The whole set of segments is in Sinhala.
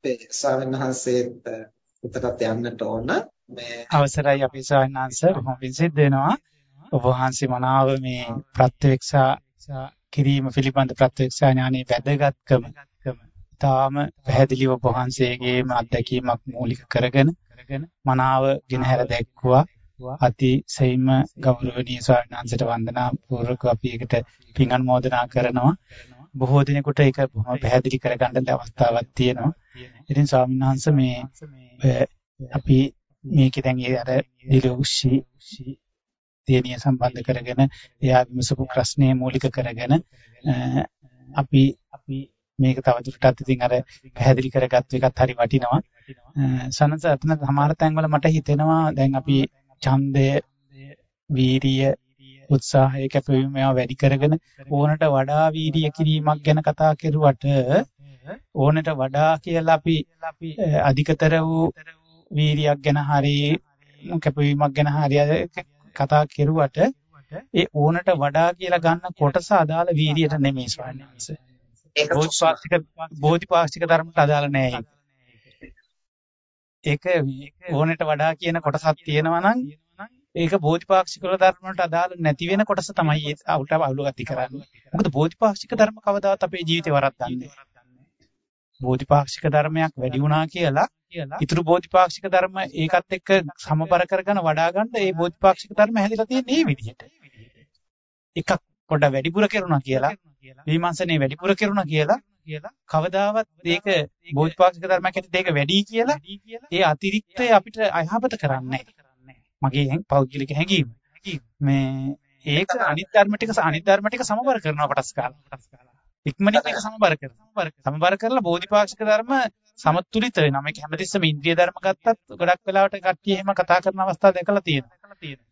අපේ ස්වාමීන් වහන්සේත් උතටත් යන්නට ඕන. මේ අවසරයි අපේ ස්වාමීන් වහන්සේ. බොහොම පිංසිත දෙනවා. ඔබ වහන්සේ මනාව මේ ප්‍රත්‍යක්ෂා කිරීම පිළිබඳ ප්‍රත්‍යක්ෂා ඥානයේ වැදගත්කම තාම පැහැදිලිව ඔබ වහන්සේගේම අත්දැකීමක් මූලික කරගෙන මනාව ගෙනහැර දැක්වුවා. අතිශයින්ම ගෞරවනීය ස්වාමීන් වහන්සේට වන්දනා පූර්වක අපි ඒකට පින් අනුමෝදනා කරනවා. බොහෝ දිනෙකට ඒක බොහොම පැහැදිලි කරගන්න අවස්ථාවක් තියෙනවා. ඉතින් ස්වාමීන් වහන්සේ මේ අපි මේකේ දැන් ඒ අර දිලුෂි දේනිය සම්බන්ධ කරගෙන එයා විමසපු ප්‍රශ්නේ මූලික කරගෙන අපි අපි මේක තවදුරටත් ඉතින් අර පැහැදිලි කරගත්ත එකත් හරි වටිනවා. සනස අතන සමහර තැන්වල මට හිතෙනවා දැන් අපි ඡන්දය වීරිය උත්සාහය කැපවීම මේවා වැඩි කරගෙන ඕනට වඩා වීර්ය කිරීමක් ගැන කතා කරුවට ඕනට වඩා කියලා අපි අධිකතර වූ වීර්යයක් ගැන හරි කැපවීමක් ගැන හරි කතා කරුවට ඒ ඕනට වඩා කියලා ගන්න කොටස අදාළ වීර්යයට නෙමෙයි ස්වාමීන් වහන්සේ. ඒක බෝධිපාක්ෂික බෝධිපාක්ෂික ධර්මයට අදාළ නෑ ඒක. ඕනට වඩා කියන කොටසක් තියෙනවා නම් ඒක බෝධිපාක්ෂික ධර්ම වලට අදාළ නැති වෙන කොටස තමයි අවුලට අවුල ගති කරන්නේ. මොකද බෝධිපාක්ෂික ධර්ම කවදාවත් අපේ ජීවිතේ වරද්දන්නේ බෝධිපාක්ෂික ධර්මයක් වැඩි වුණා කියලා ඊතුරු බෝධිපාක්ෂික ධර්ම ඒකත් එක්ක සමබර කරගෙන වඩා ගන්න ඒ බෝධිපාක්ෂික ධර්ම හැදිලා තියෙන්නේ මේ විදිහට. එකක් පොඩ වැඩිපුර කරුණා කියලා විමර්ශනේ වැඩිපුර කරුණා කියලා කවදාවත් ඒක බෝධිපාක්ෂික ධර්මයක් ඇතුළත ඒක වැඩි කියලා ඒ අතිරික්තය අපිට අයහපත කරන්නේ. මගේ පෞද්ගලික හැඟීම. මේ ඒක අනිත් ධර්ම ටික අනිත් ධර්ම ටික සමබර කරනවා කොටස් කාලා. ඉක්මනින් මේක සමබර කරනවා. සමබර කරලා බෝධිපාක්ෂික ධර්ම සමතුලිත වෙනවා. මේක හැමතිස්සෙම ඉන්ද්‍රිය ධර්ම ගත්තත් ගොඩක් වෙලාවට කට්ටිය එහෙම කතා කරන අවස්ථා දැකලා තියෙනවා.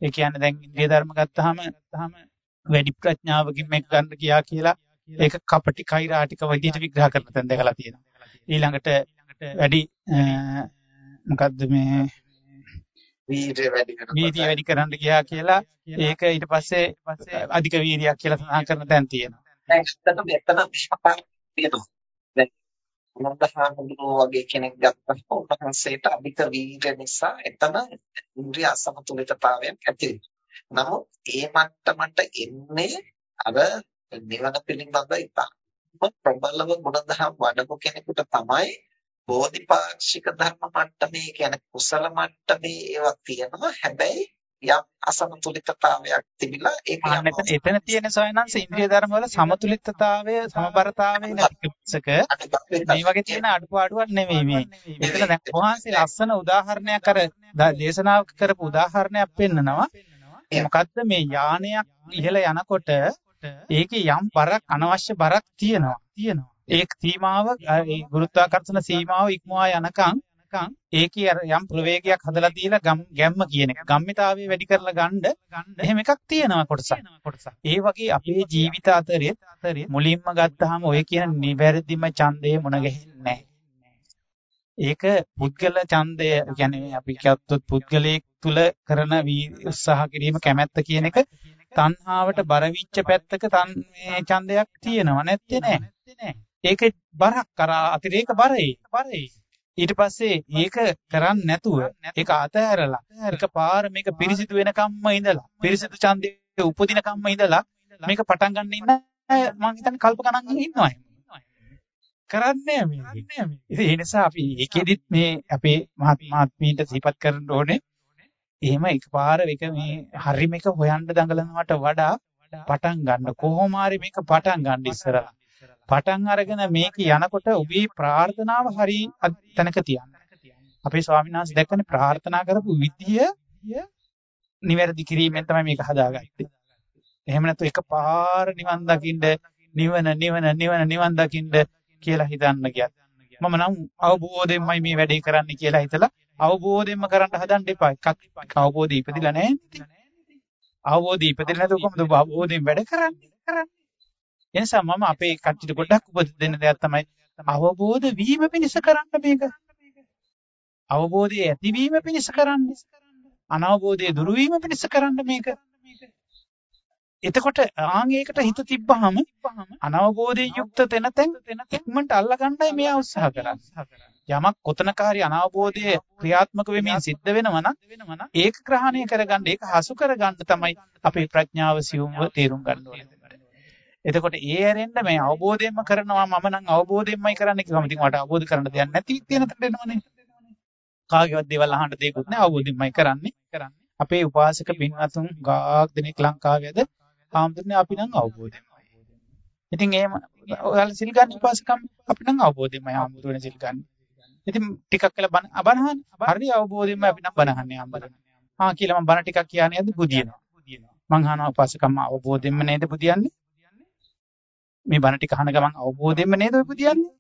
ඒ කියන්නේ දැන් ඉන්ද්‍රිය ධර්ම ගත්තාම වැඩි ප්‍රඥාවකින් මේක ගන්න ගියා කියලා ඒක කපටි කෛරාටික විදිහට විග්‍රහ කරන තැන් දැකලා තියෙනවා. ඊළඟට වැඩි මොකද්ද මේ වීර්ය වැඩි කරනවා. වීර්ය වැඩි කරන්න ගියා කියලා ඒක ඊට පස්සේ අධික වීර්යයක් කියලා සඳහන් කරන තැන් තියෙනවා. දැන් ඇත්තටම එතන විශ්වාසයක් තියෙනවා. දැන් මොනවාහඳුනෝ වගේ කෙනෙක් ගත්තම උන්වහන්සේට අධික වීර්ය නිසා එතන ඉන්ද්‍රිය අසමතුලිතතාවයක් ඇති නමුත් ඒ මට්ටමට එන්නේ අර නිවන පිළිබඳ ඉතා ප්‍රබලව ගුණධර්ම වඩපු කෙනෙකුට තමයි බෝධිපාක්ෂික ධර්ම මට්ටමේ කියන්නේ කුසල මට්ටමේ ඒවා තියෙනවා හැබැයි යම් අසමතුලිතතාවයක් තිබිලා ඒක එතන එතන තියෙන සොයනන්ස ඉන්ද්‍රිය ධර්ම වල සමතුලිතතාවය සමබරතාවය නැතිසක මේ වගේ තියෙන අඩුපාඩුවක් නෙමෙයි මේ. එතන දැන් වහන්සේ ලස්සන උදාහරණයක් අර දේශනාව කරපු උදාහරණයක් පෙන්නනවා. මොකද්ද මේ යානයක් ඉහළ යනකොට ඒකේ යම් බරක් අනවශ්‍ය බරක් තියෙනවා. තියෙනවා. ඒ සීමාව ඒ ගුරුත්වාකර්ෂණ සීමාව ඉක්මවා යනකම් ඒකේ අර යම් ප්‍රවේගයක් හදලා තියලා ගැම්ම කියන එක ගම්මිතාවය වැඩි කරලා ගන්න එහෙම එකක් තියෙනවා කොටසක්. ඒ වගේ අපේ ජීවිත අතරේ මුලින්ම ගත්තාම ඔය කියන නිවැරදිම ඡන්දය මුණ ගැහෙන්නේ ඒක පුද්ගල ඡන්දය කියන්නේ අපි කියත්තොත් පුද්ගලයෙක් තුල කරන උත්සාහ කිරීම කැමැත්ත කියන එක තණ්හාවට බර විච්ච පැත්තක තන් මේ ඡන්දයක් තියෙනවා නැත්තේ නෑ. ඒකේ බරක් කරා අතිරේක බරයි. බරයි. ඊට පස්සේ ඒක කරන්නේ නැතුව ඒක අතහැරලා එකපාර මේක පිරිසිදු වෙනකම්ම ඉඳලා පිරිසිදු ඡන්දේ උපදිනකම්ම ඉඳලා මේක පටන් ගන්න ඉන්න මම හිතන්නේ කල්ප ගණන් ඉන්නවා කරන්නේ මේ. ඒ නිසා අපි ඒකෙදිත් මේ අපේ මහත්මීන්ට සිහිපත් කරන්න ඕනේ. එහෙම එකපාර එක මේ හරි මේක හොයන්න දඟලනවට වඩා පටන් ගන්න කොහොම හරි මේක පටන් ගන්න ඉස්සරලා. පටන් අරගෙන මේක යනකොට ඔබේ ප්‍රාර්ථනාව හරි තැනක තියන්න. අපේ ස්වාමීන් වහන්සේ දැක්කනේ ප්‍රාර්ථනා කරපු විදිය නිවැරදි කිරීමෙන් තමයි මේක හදාගත්තේ. එහෙම නැත්නම් එකපාර නිවන් දකින්න නිවන නිවන නිවන නිවන් දකින්න කියලා හිතන්න ගියත් මම නම් අවබෝධයෙන්මයි මේ වැඩේ කරන්න කියලා හිතලා අවබෝධයෙන්ම කරන්න හදන්න එපා. එකක් අවබෝධය ඉපදිලා නැහැ. අවබෝධය ඉපදිලා නැතුව කොහොමද අවබෝධයෙන් වැඩ කරන්නේ? කරන්නේ ඒ නිසා මම අපේ කට්ටියට ගොඩක් උපදෙස් දෙන්න දෙයක් තමයි අවබෝධ වීම පිණිස කරන්න මේක. අවබෝධය ඇතිවීම පිණිස කරන්න. අනවබෝධය දුරු වීම පිණිස කරන්න මේක. එතකොට ආන් ඒකට හිත තිබ්බහම අනවබෝධයෙන් යුක්ත තැන තැන් ඉක්මනට අල්ලගන්නයි මෙයා උත්සාහ කරන්නේ. යමක් කොතනක හරි අනවබෝධය ක්‍රියාත්මක වෙමින් සිද්ධ වෙනවා නම් ඒක ග්‍රහණය කරගන්න ඒක හසු කරගන්න තමයි අපේ ප්‍රඥාව සියුම්ව තේරුම් ගන්න ඕනේ. එතකොට ඒ ඇරෙන්න මේ අවබෝධයෙන්ම කරනවා මම නම් අවබෝධයෙන්මයි කරන්නේ කියලා. ඉතින් මට අවබෝධ කරන්න දෙයක් නැති තියෙන තැනට එනවනේ. කාගේවත් දේවල් අහන්න දෙයක්වත් නැහැ අවබෝධයෙන්මයි කරන්නේ. අපේ උපාසක පින්වතුන් ගාක් දෙනෙක් ලංකාවේද ආම්දුනේ අපි නම් අවබෝධයෙන්මයි. ඉතින් එහෙම ඔයාලා සිල් ගන්න උපාසකම් අපි නම් අවබෝධයෙන්මයි ආම්දුනේ සිල් ගන්න. ඉතින් ටිකක් වෙලා බණ අබනහන් හරි අවබෝධයෙන්ම අපි නම් බණහන්නේ ආම්බරන. ආ කියලා මම බණ ටිකක් කියන්නේ නැද්ද බුදියනවා. මං අහනවා උපාසකම් අවබෝධයෙන්ම නේද බුදියන්නේ? මේ බණ ටික අහන ගමන් අවබෝධයෙන්ම නේද ඔය බුදියන්නේ?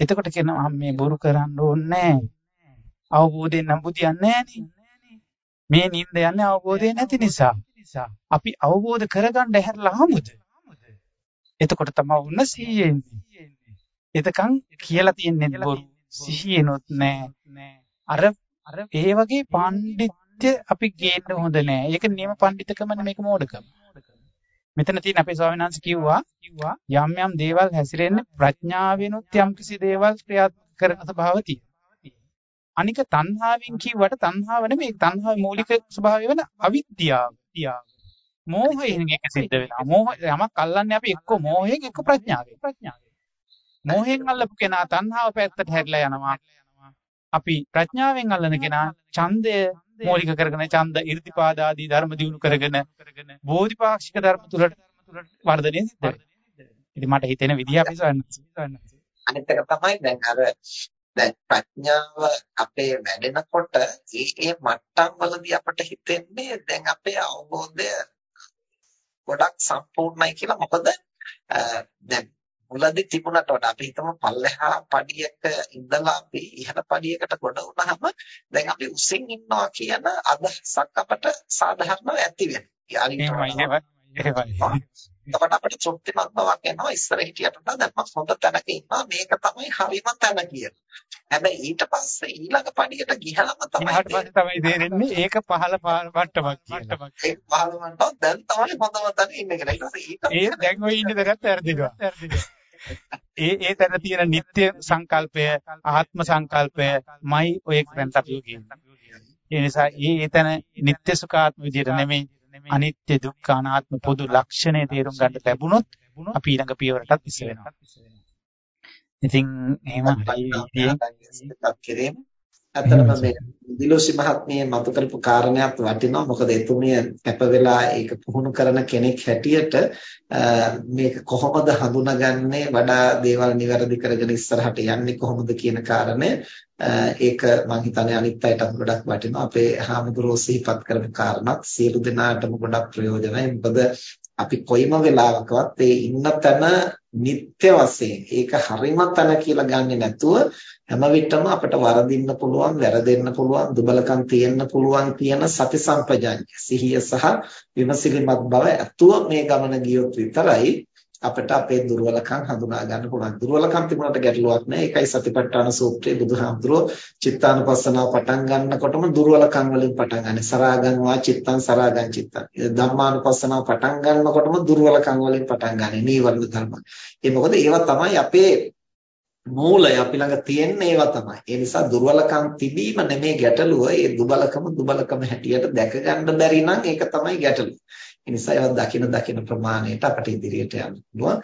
එතකොට කියනවා මේ බොරු කරන්න ඕනේ අවබෝධයෙන් නම් බුදියන්නේ මේ නිින්ද යන්නේ අවබෝධය නැති නිසා. අපි අවබෝධ කරගන්න හැරලා හමුද? එතකොට තමයි උන්න සීයේ එතකන් කියලා තියන්නේ බොරු සිහියනොත් නෑ අර අර ඒ වගේ පඬිත්‍ය අපි ගේන්න හොඳ නෑ ඒක නියම පඬිතකම මේක මෝඩකම මෙතන තියෙන අපේ ස්වාමීන් වහන්සේ කිව්වා යම් යම් දේවල් හැසිරෙන්නේ ප්‍රඥාවෙනුත් යම් කිසි දේවල් ක්‍රියාත්මක කරන ස්වභාව අනික තණ්හාවෙන් කිව්වට තණ්හාව නෙමෙයි තණ්හාවේ මූලික ස්වභාවය වෙන අවිද්‍යාව. මෝහයෙන් එක සිද්ධ වෙනවා. මෝහ යමක් අල්ලන්නේ අපි එක්ක මෝහයෙන් එක්ක ප්‍රඥාවෙන්. ප්‍රඥාවෙන්. මෝහයෙන් අල්ලපු කෙනා තණ්හාව පැත්තට හැරිලා යනවා. අපි ප්‍රඥාවෙන් අල්ලන කෙනා ඡන්දය මූලික කරගෙන ඡන්ද irdipaada ආදී ධර්ම දිනු කරගෙන බෝධිපාක්ෂික ධර්ම තුලට වර්ධනය සිද්ධ වෙනවා. ඉතින් මට හිතෙන විදිහ අපි සොයන්න. අනිත් එක තමයි දැන් අර දැන් ප්‍රඥාව අපේ වැඩෙනකොට ඒ ඒ මට්ටම් වලදී අපිට හිතෙන්නේ දැන් අපේ අවබෝධය ගොඩක් සම්පූර්ණයි කියලා මොකද දැන් මුලදී තිබුණට වඩා අපි හිතමු පල්ලෙහා පඩියක ඉඳලා අපි ඉහළ පඩියකට ගොඩ වුණාම දැන් අපි උසින් ඉන්නවා කියන අදහසක් අපට සාධාරණව ඇති වෙනවා. එතකොට අපිට තෘප්තිමත් බවක් එනවා ඉස්සර හිටියට වඩා දැන් මම හොඳ තැනක ඉන්නවා මේක තමයි හරිම තැන කියලා. හැබැයි ඊට පස්සේ ඊළඟ පඩියට ගිහලම තමයි ඊට පස්සේ තමයි තේරෙන්නේ ඒක පහළ මට්ටමක් කියලා. ඒක පහළ මට්ටම දැන් තමයි හොඳම තැන ඉන්නේ කියලා. ඊට පස්සේ ඒ දැන් ඔය ඉන්න දැනත් වැරදිනවා. ඒ ඒ තැන තියෙන නিত্য සංකල්පය, ආත්ම සංකල්පය මයි ඔය එක්කෙන්ට අපි කියන්නේ. ඒ නිසා ඒ ඒ තැන නিত্য සුඛාත්ම විදියට නෙමෙයි අනිත්‍ය දුක්ඛ අනාත්ම පොදු ලක්ෂණය තේරුම් ගන්න ලැබුණොත් අපි ඊළඟ පියවරටත් ඉස්සෙ වෙනවා. ඉතින් එහෙම හරි විදියෙන් තත්කරේම ඇත්තටම මේ දිලෝසි මහත්මිය මතු කරපු කාරණයක් වටිනවා. මොකද එතුමිය කැප වෙලා ඒක පුහුණු කරන කෙනෙක් හැටියට මේක කොහොමද හඳුනාගන්නේ? වඩා දේවල් નિවැරදි කරගෙන ඉස්සරහට යන්නේ කොහොමද කියන කාරණය ඒක මම හිතන්නේ අනිත් අයටත් ගොඩක් වටිනවා. අපේ හාමුදුරුවෝ සිහිපත් කරපු කාරණාත් සියලු දෙනාටම ගොඩක් ප්‍රයෝජනයි. මොකද අපි කොයිම වෙලාවකවත් ඒ ඉන්න තැන නිත්‍ය වශයෙන් ඒක හරිම තැන කියලා ගන්නෙ නැතුව හැම විටම අපිට වරදින්න පුළුවන් වැරදෙන්න පුළුවන් දුබලකම් තියෙන්න පුළුවන් කියන සති සම්පජාඤ්ඤය. සිහිය සහ විමසිලිමත් බව ඇතුව මේ ගමන ගියොත් විතරයි අපිට අපේ දුර්වලකම් හඳුනා ගන්න පුළුවන්. දුර්වලකම් තිබුණාට ගැටලුවක් නෑ. ඒකයි සතිපට්ඨාන සූත්‍රයේ බුදුහාමුදුරුවෝ චිත්තානුපස්සනාව පටන් ගන්නකොටම දුර්වලකම් වලින් පටන් ගන්න. සරාගං වා චිත්තං සරාගං චිත්තං. ධම්මානුපස්සනාව පටන් ගන්නකොටම දුර්වලකම් වලින් පටන් ගන්න. නීවරණ ධර්ම. ඒ මොකද ඒවා තමයි අපේ මූලය අපි ළඟ තියෙන ඒවා තමයි. ඒ නිසා දුර්වලකම් තිබීම නෙමේ ගැටලුව. ඒ දුබලකම දුබලකම හැටියට දැක ගන්න බැරි නම් ඒක තමයි ගැටලුව. ඒ නිසා ඒවා දකින දකින ප්‍රමාණයට අපිට ඉදිරියට යන්න පුළුවන්.